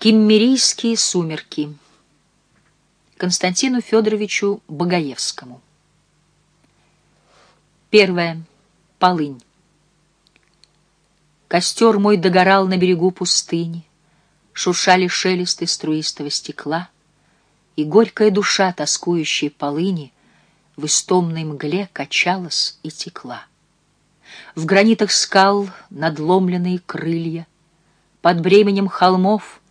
Киммерийские сумерки. Константину Федоровичу Богоевскому. Первое. Полынь. Костер мой догорал на берегу пустыни, Шуршали шелесты струистого стекла, И горькая душа, тоскующая полыни, В истомной мгле качалась и текла. В гранитах скал надломленные крылья, Под бременем холмов —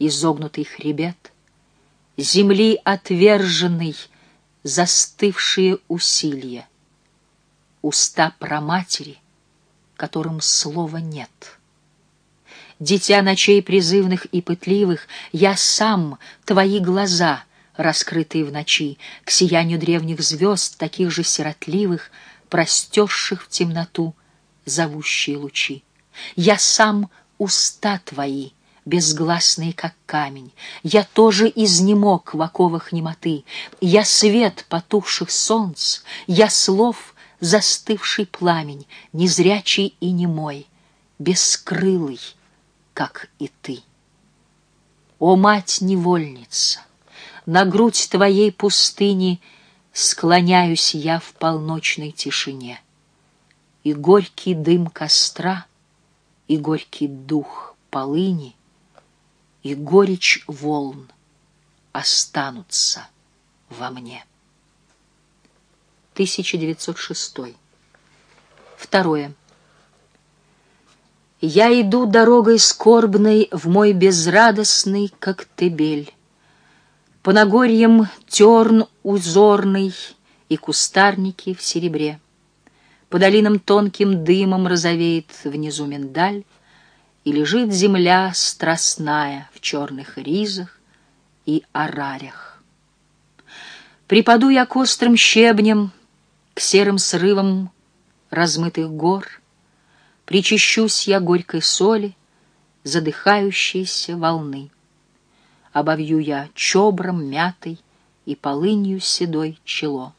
изогнутый хребет, Земли отверженный, застывшие усилия, Уста проматери, которым слова нет. Дитя ночей призывных и пытливых, Я сам, твои глаза, раскрытые в ночи, К сиянию древних звезд, таких же сиротливых, Простерших в темноту зовущие лучи. Я сам уста твои — безгласные, как камень. Я тоже изнемог в оковах немоты. Я свет потухших солнц, я слов застывший пламень, незрячий и немой, бескрылый, как и ты. О, мать-невольница, на грудь твоей пустыни склоняюсь я в полночной тишине, и горький дым костра, и горький дух полыни — и горечь волн останутся во мне. 1906. Второе. Я иду дорогой скорбной в мой безрадостный коктебель. По Нагорьям терн узорный и кустарники в серебре. По долинам тонким дымом розовеет внизу миндаль, и лежит земля страстная в черных ризах и арарях. Припаду я к острым щебням, к серым срывам размытых гор, Причащусь я горькой соли, задыхающейся волны. Обовью я чобром мятой и полынью седой чело.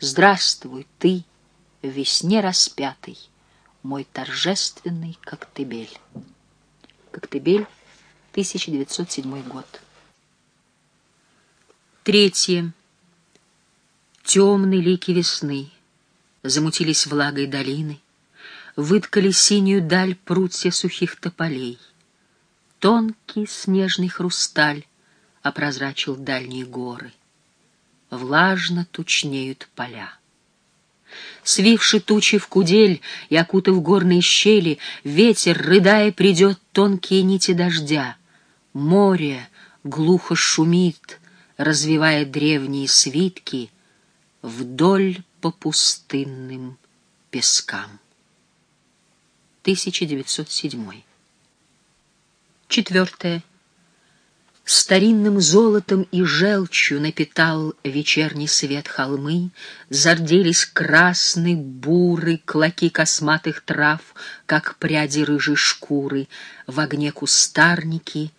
Здравствуй, ты, весне распятый, мой торжественный коктебель. Коктебель, 1907 год. Третье. Темные лики весны замутились влагой долины, выткали синюю даль прутья сухих тополей. Тонкий снежный хрусталь опрозрачил дальние горы. Влажно тучнеют поля. Свивши тучи в кудель и окутав горные щели, Ветер, рыдая, придет тонкие нити дождя. Море глухо шумит, развивая древние свитки Вдоль по пустынным пескам. 1907 Четвертое. Старинным золотом и желчью напитал вечерний свет холмы, Зарделись красный, буры, клоки косматых трав, Как пряди рыжей шкуры, в огне кустарники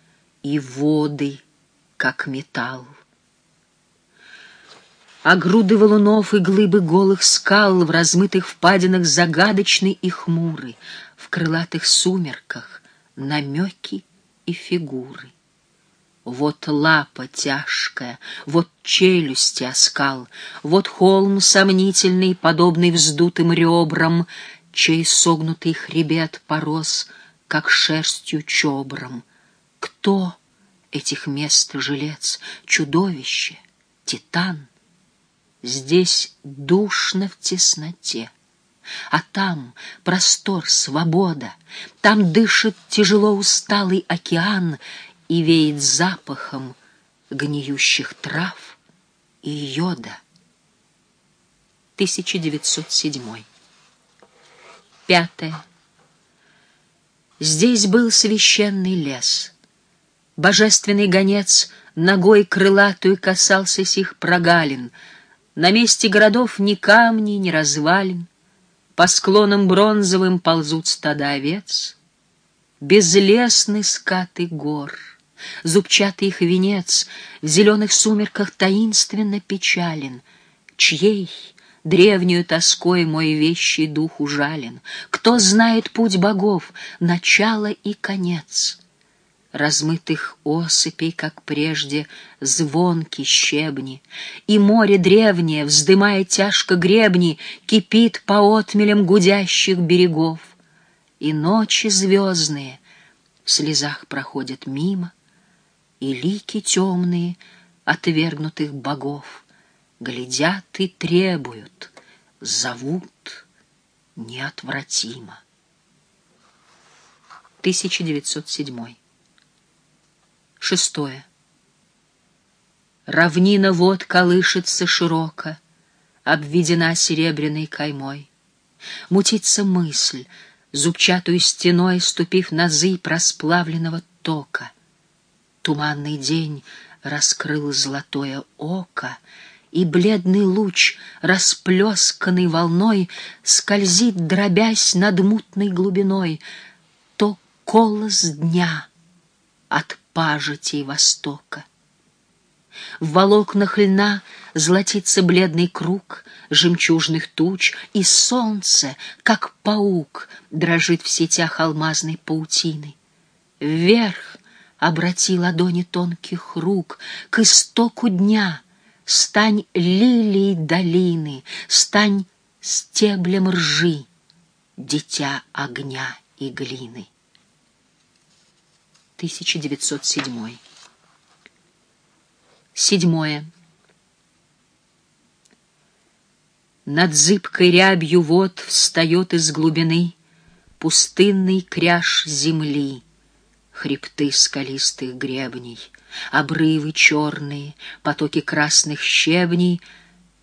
и воды, как металл. А груды валунов и глыбы голых скал В размытых впадинах загадочны и хмуры, В крылатых сумерках намеки и фигуры. Вот лапа тяжкая, вот челюсти оскал, Вот холм сомнительный, подобный вздутым ребрам, Чей согнутый хребет порос, как шерстью чобром. Кто этих мест жилец, чудовище, титан? Здесь душно в тесноте. А там простор, свобода, Там дышит тяжело усталый океан, и веет запахом гниющих трав и йода. 1907. Пятое. Здесь был священный лес. Божественный гонец ногой крылатую касался сих прогалин. На месте городов ни камни, ни развалин. По склонам бронзовым ползут стада овец. Безлесны скаты гор — Зубчатый их венец в зеленых сумерках таинственно печален. Чьей древнюю тоской мой вещий дух ужален? Кто знает путь богов, начало и конец? размытых осыпей, как прежде, звонки щебни, и море древнее, вздымая тяжко гребни, кипит по отмелям гудящих берегов, и ночи звездные в слезах проходят мимо, и лики темные отвергнутых богов глядят и требуют, зовут неотвратимо. 1907 Шестое. Равнина вот колышется широко, Обведена серебряной каймой. Мутится мысль, зубчатую стеной Ступив на зыбь расплавленного тока. Туманный день раскрыл золотое око, И бледный луч, расплесканный волной, Скользит, дробясь над мутной глубиной, То колос дня от пажитей Востока. В волокнах льна золотится бледный круг Жемчужных туч, и солнце, как паук, Дрожит в сетях алмазной паутины. Вверх обрати ладони тонких рук К истоку дня, стань лилией долины, Стань стеблем ржи, дитя огня и глины. 1907. Седьмое. Над зыбкой рябью вод встает из глубины Пустынный кряж земли, Хребты скалистых гребней, Обрывы черные, потоки красных щебней,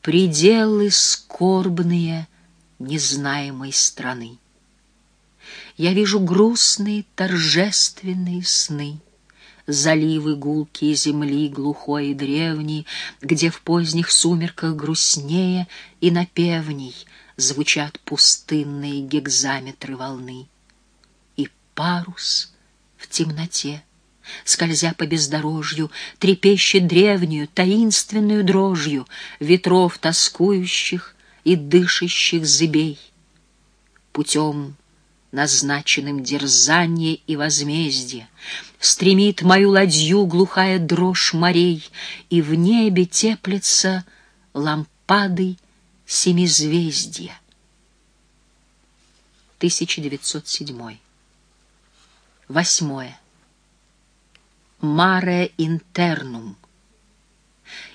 Пределы скорбные незнаемой страны я вижу грустные торжественные сны, Заливы гулкие земли глухой и древней, Где в поздних сумерках грустнее и напевней Звучат пустынные гекзаметры волны. И парус в темноте, скользя по бездорожью, Трепещет древнюю, таинственную дрожью Ветров тоскующих и дышащих зыбей. Путем назначенным дерзание и возмездие. Стремит мою ладью глухая дрожь морей, И в небе теплится лампадой семизвездия. 1907 Восьмое. Маре интернум.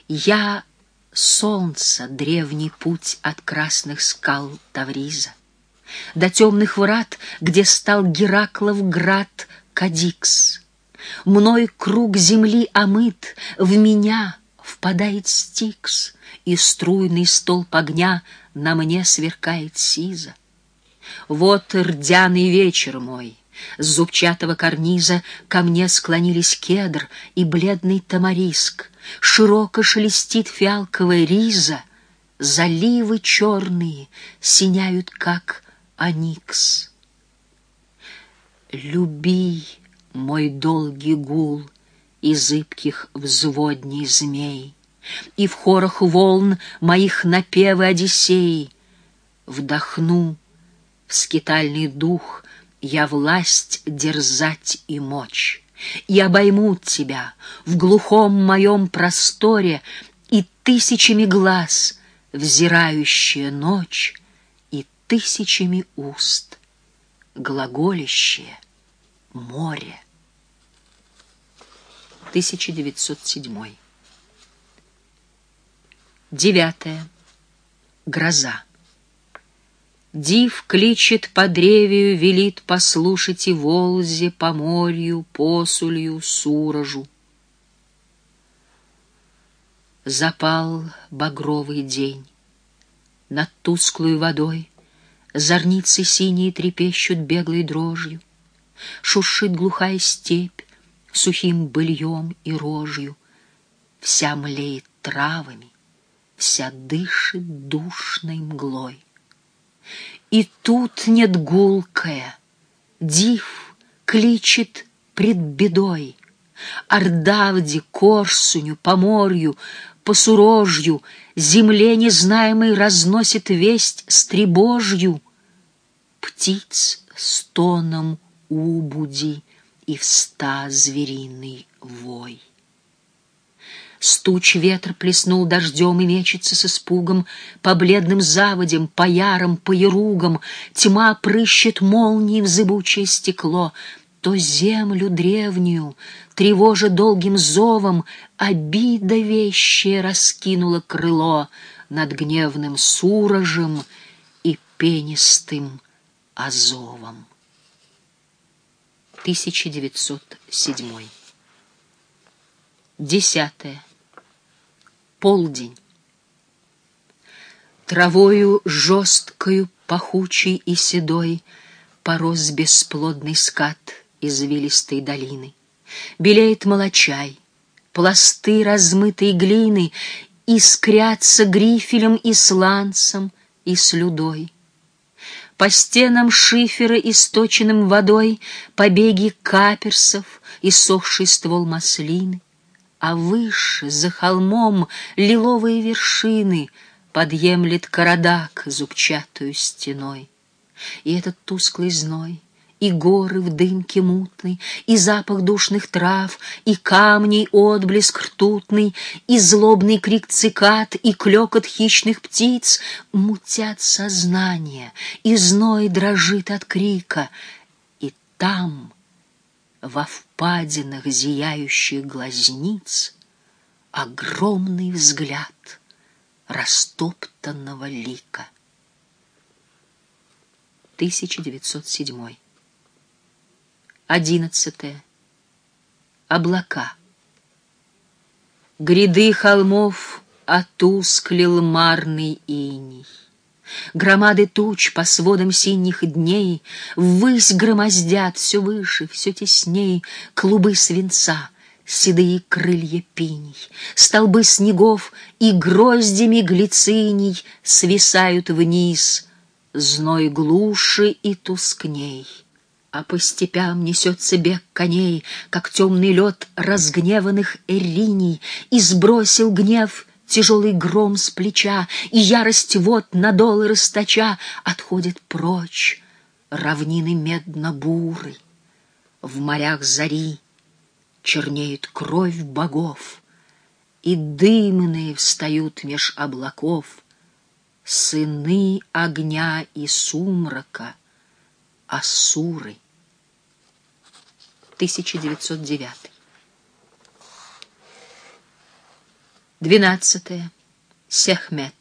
Я — солнце, древний путь от красных скал Тавриза до темных врат, где стал Гераклов град Кадикс. Мной круг земли омыт, в меня впадает стикс, и струйный столб огня на мне сверкает сиза. Вот рдяный вечер мой, с зубчатого карниза ко мне склонились кедр и бледный тамариск, широко шелестит фиалковая риза, заливы черные синяют, как Аникс. Люби мой долгий гул и зыбких взводней змей, И в хорах волн моих напевы Одиссеи. Вдохну в скитальный дух я власть дерзать и мочь, И обоймут тебя в глухом моем просторе И тысячами глаз взирающая ночь тысячами уст, глаголищее море. 1907 Девятое. Гроза. Див кличет по древию, велит послушать и Волзе, по морю, посулью, сурожу. Запал багровый день над тусклой водой, Зорницы синие трепещут беглой дрожью, Шуршит глухая степь сухим быльем и рожью, Вся млеет травами, вся дышит душной мглой. И тут нет гулкая, див кличет пред бедой, Ордавде, Корсуню, Поморью, Посурожью, Земле незнаемой разносит весть стребожью — птиц стоном убуди и в ста звериный вой. Стуч ветер плеснул дождем и мечется с испугом По бледным заводям, по ярам, по яругам. Тьма прыщет молнией в зыбучее стекло, То землю древнюю, тревожа долгим зовом, Обида вещая раскинула крыло Над гневным сурожем и пенистым Азовом. 1907 Десятое. Полдень. Травою жесткою, пахучей и седой Порос бесплодный скат извилистой долины. Белеет молочай, пласты размытой глины Искрятся грифелем и сланцем, и слюдой. По стенам шифера, источенным водой, Побеги каперсов и сохший ствол маслины а выше, за холмом, лиловые вершины Подъемлет Карадак зубчатую стеной. И этот тусклый зной, и горы в дымке мутной, И запах душных трав, и камней отблеск ртутный, И злобный крик цикад, и клёкот хищных птиц Мутят сознание, и зной дрожит от крика, И там — во впадинах зияющих глазниц Огромный взгляд растоптанного лика. 1907 Одиннадцатое. Облака. Гряды холмов отусклил марный иней. Громады туч по сводам синих дней Ввысь громоздят все выше, все тесней Клубы свинца, седые крылья пиней, Столбы снегов и гроздями глициний Свисают вниз, зной глуши и тускней. А по степям несется бег коней, Как темный лед разгневанных эриний, И сбросил гнев Тяжелый гром с плеча и ярость вот надолы расточа Отходит прочь равнины медно-буры. В морях зари чернеет кровь богов, И дымные встают меж облаков Сыны огня и сумрака, Асуры. 1909 Двенадцатое. Сехмет.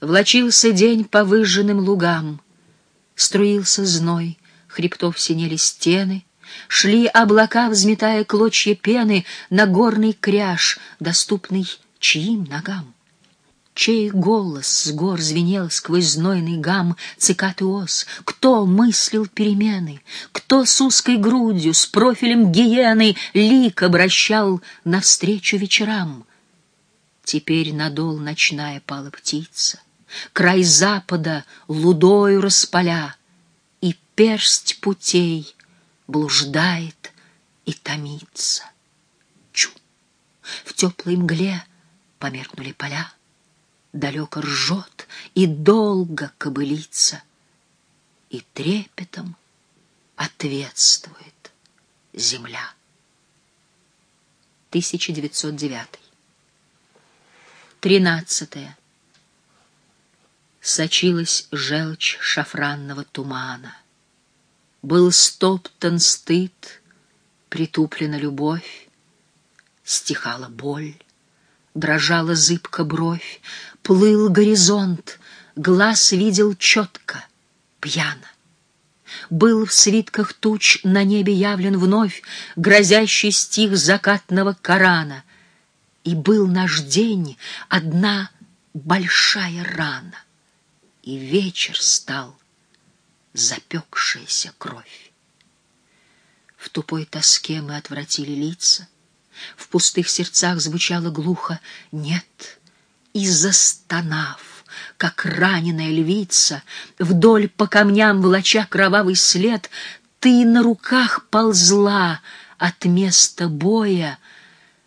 Влочился день по выжженным лугам, Струился зной, хребтов синели стены, Шли облака, взметая клочья пены На горный кряж, доступный чьим ногам? Чей голос с гор звенел сквозь знойный гам цикаты ос? Кто мыслил перемены? Кто с узкой грудью, с профилем гиены Лик обращал навстречу вечерам? Теперь надол ночная пала птица, Край запада лудою распаля, И персть путей блуждает и томится. Чу! В теплой мгле померкнули поля, далеко ржет и долго кобылица, и трепетом ответствует земля. 1909. Тринадцатое. Сочилась желчь шафранного тумана. Был стоптан стыд, притуплена любовь, стихала боль дрожала зыбка бровь, плыл горизонт, глаз видел четко, пьяно. Был в свитках туч на небе явлен вновь грозящий стих закатного Корана, и был наш день одна большая рана, и вечер стал запекшаяся кровь. В тупой тоске мы отвратили лица, в пустых сердцах звучало глухо «нет». И застонав, как раненая львица, Вдоль по камням волоча кровавый след, Ты на руках ползла от места боя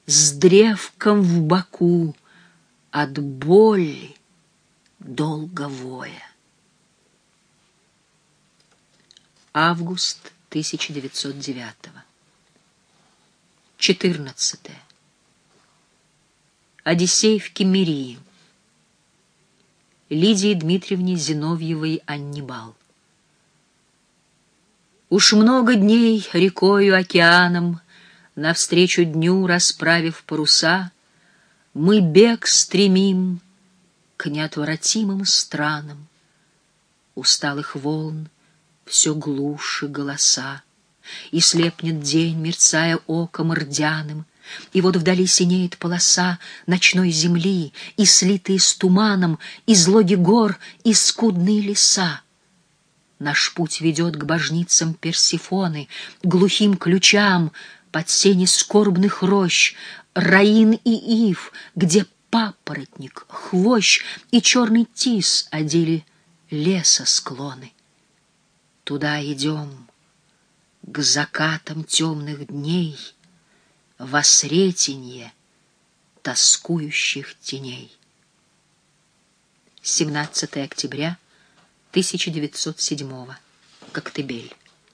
С древком в боку от боли долго. Август 1909. 14. Одиссей в Кемерии. Лидии Дмитриевне Зиновьевой Аннибал. Уж много дней рекою, океаном, Навстречу дню расправив паруса, Мы бег стремим к неотвратимым странам. Усталых волн все глуше голоса, И слепнет день, мерцая оком рдяным, И вот вдали синеет полоса Ночной земли, и слитые с туманом, И злоги гор, и скудные леса. Наш путь ведет к божницам Персифоны, Глухим ключам под сени скорбных рощ, Раин и ив, где папоротник, хвощ И черный тис одели леса склоны. Туда идем, к закатам темных дней, Во сретенье тоскующих теней. 17 октября 1907 Коктебель